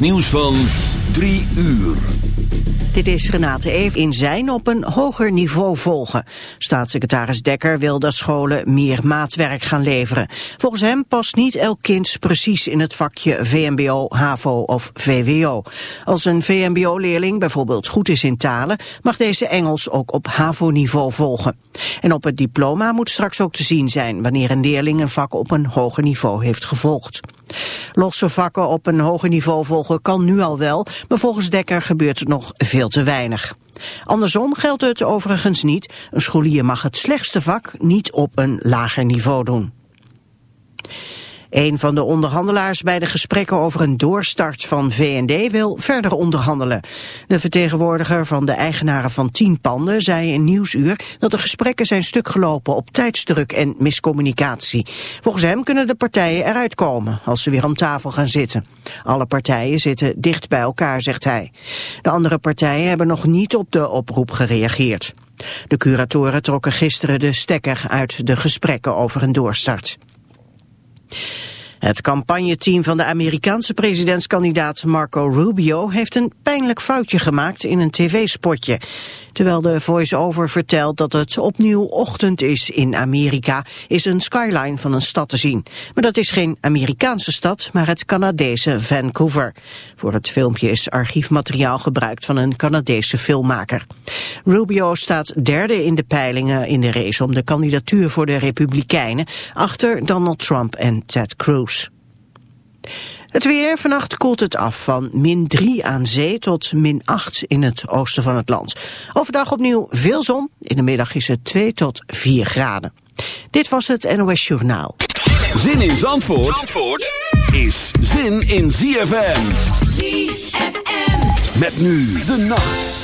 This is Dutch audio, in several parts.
Nieuws van 3 uur. Dit is Renate Eef in zijn op een hoger niveau volgen. Staatssecretaris Dekker wil dat scholen meer maatwerk gaan leveren. Volgens hem past niet elk kind precies in het vakje VMBO, HAVO of VWO. Als een VMBO-leerling bijvoorbeeld goed is in talen... mag deze Engels ook op HAVO-niveau volgen. En op het diploma moet straks ook te zien zijn... wanneer een leerling een vak op een hoger niveau heeft gevolgd. Losse vakken op een hoger niveau volgen kan nu al wel, maar volgens Dekker gebeurt nog veel te weinig. Andersom geldt het overigens niet. Een scholier mag het slechtste vak niet op een lager niveau doen. Een van de onderhandelaars bij de gesprekken over een doorstart van VND wil verder onderhandelen. De vertegenwoordiger van de eigenaren van tien panden zei in Nieuwsuur dat de gesprekken zijn stuk gelopen op tijdsdruk en miscommunicatie. Volgens hem kunnen de partijen eruit komen als ze weer om tafel gaan zitten. Alle partijen zitten dicht bij elkaar, zegt hij. De andere partijen hebben nog niet op de oproep gereageerd. De curatoren trokken gisteren de stekker uit de gesprekken over een doorstart. Het campagneteam van de Amerikaanse presidentskandidaat Marco Rubio heeft een pijnlijk foutje gemaakt in een tv-spotje. Terwijl de voice-over vertelt dat het opnieuw ochtend is in Amerika, is een skyline van een stad te zien. Maar dat is geen Amerikaanse stad, maar het Canadese Vancouver. Voor het filmpje is archiefmateriaal gebruikt van een Canadese filmmaker. Rubio staat derde in de peilingen in de race om de kandidatuur voor de Republikeinen, achter Donald Trump en Ted Cruz. Het weer, vannacht koelt het af van min 3 aan zee tot min 8 in het oosten van het land. Overdag opnieuw veel zon, in de middag is het 2 tot 4 graden. Dit was het NOS Journaal. Zin in Zandvoort, Zandvoort is zin in ZFM. ZFM. Met nu de nacht.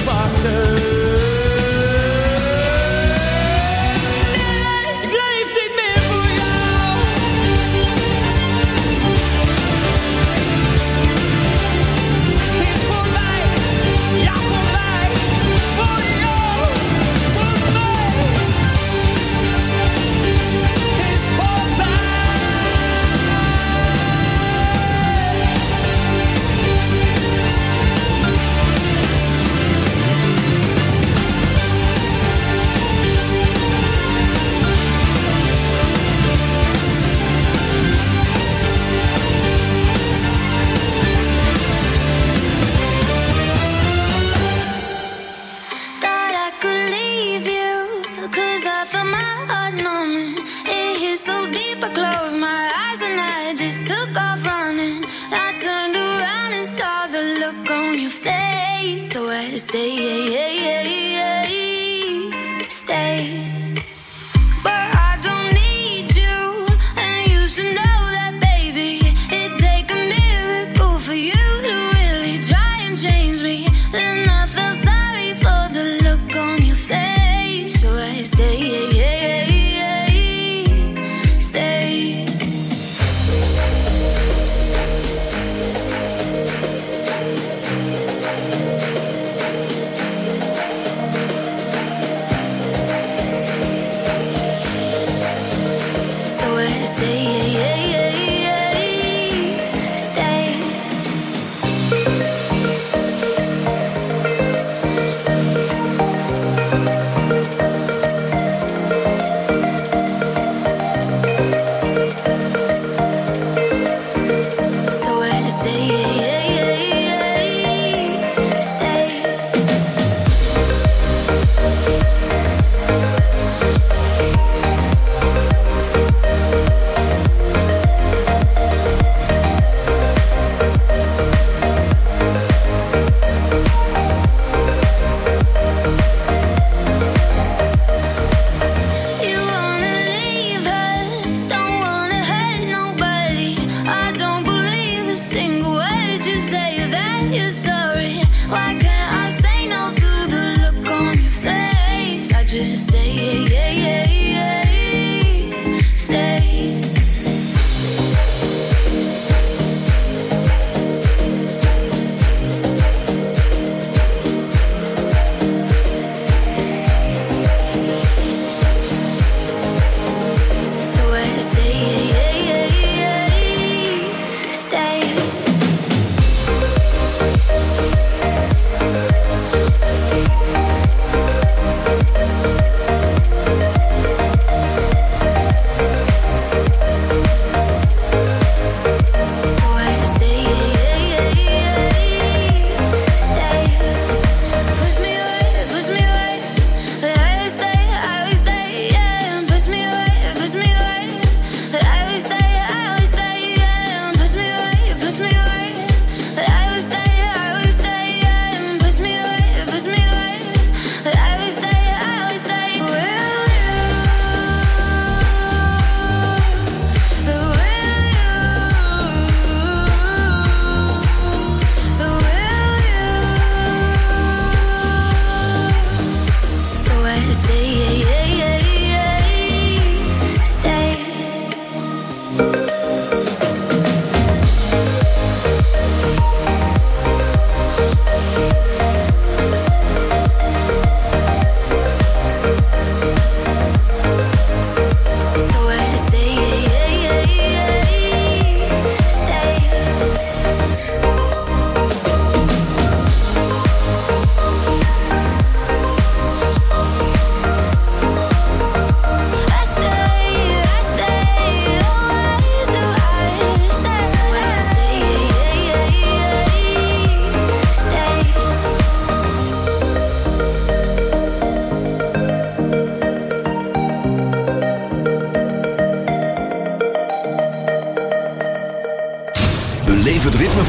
fuckers.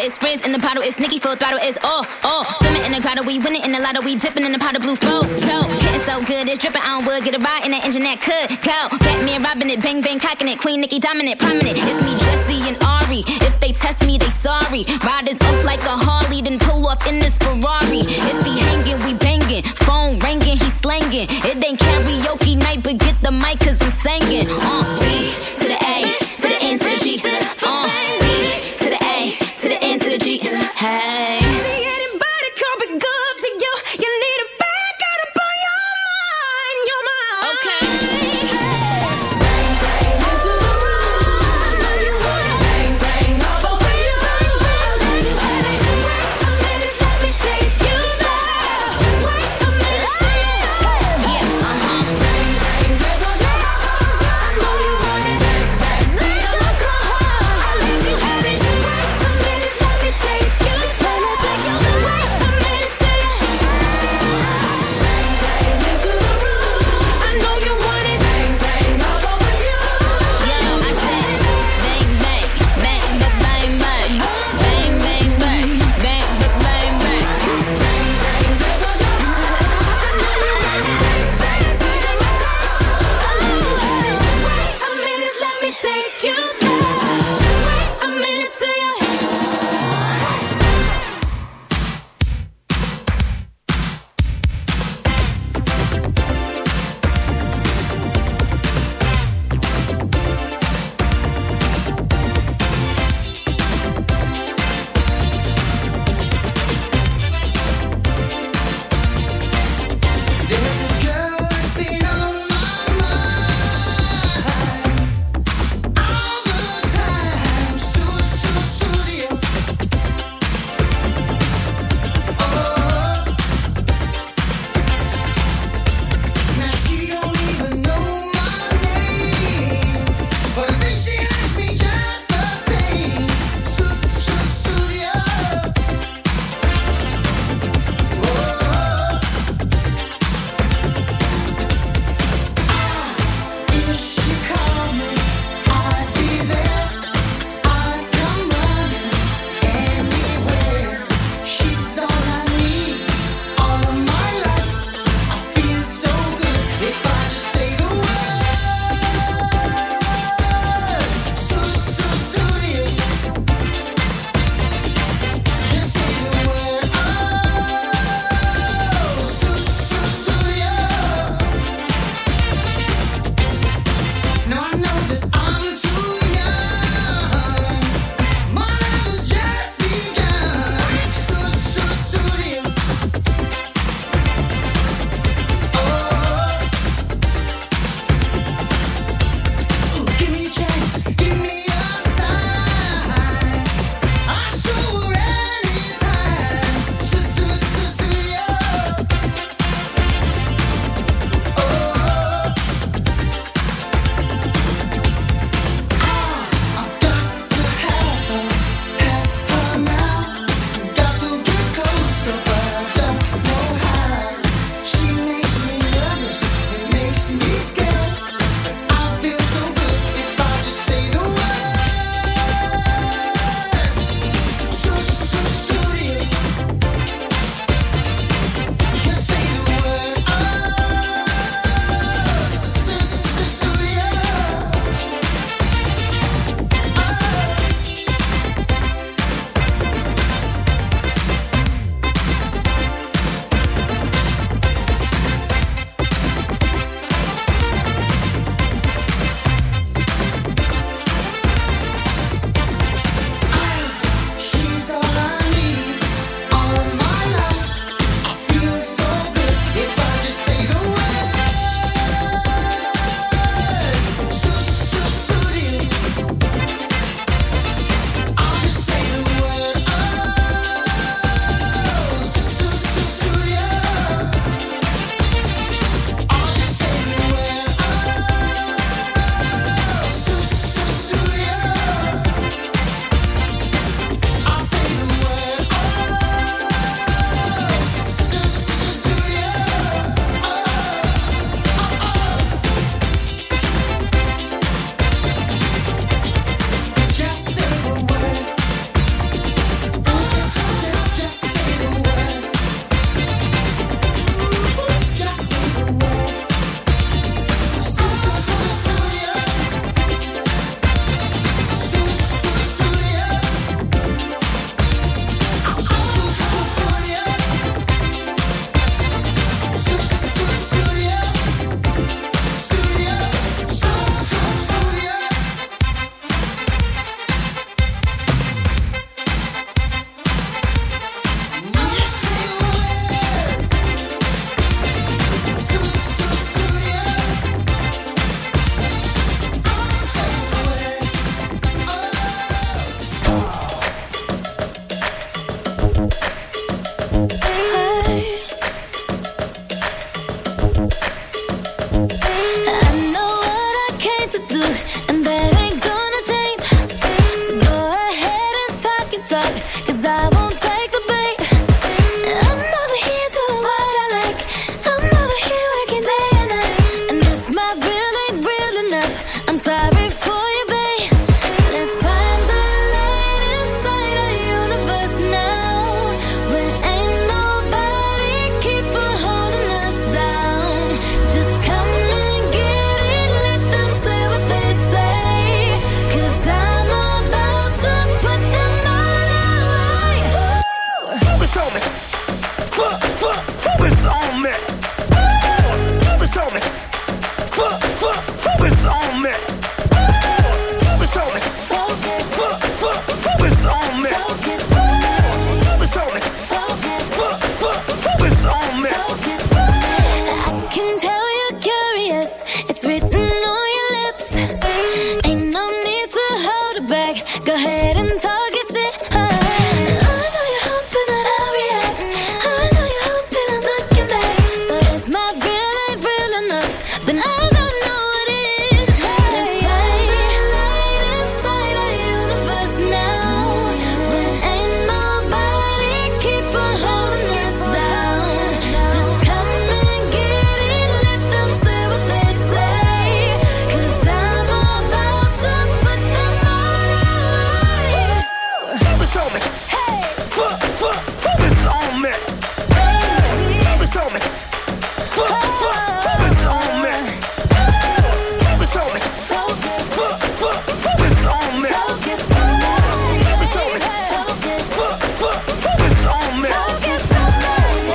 It's frizz in the bottle, it's Nicky full throttle, it's oh, oh. Swimming in the grotto, we winning in the lotto, we dipping in the pot of blue flow. Show, getting so good, it's dripping on wood, get a ride in that engine that could go. Batman robbing it, bang bang cocking it, Queen Nicki dominant, prominent. It's me, Jesse and Ari. If they test me, they sorry. Riders up like a Harley, then pull off in this Ferrari. If he hanging, we banging. Phone ringing, he slanging. It ain't karaoke night, but get the mic, cause I'm singing. Uh, B to the A, to the N, to the G, to the uh, Hey.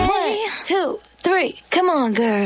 One, two, three. Come on, girl.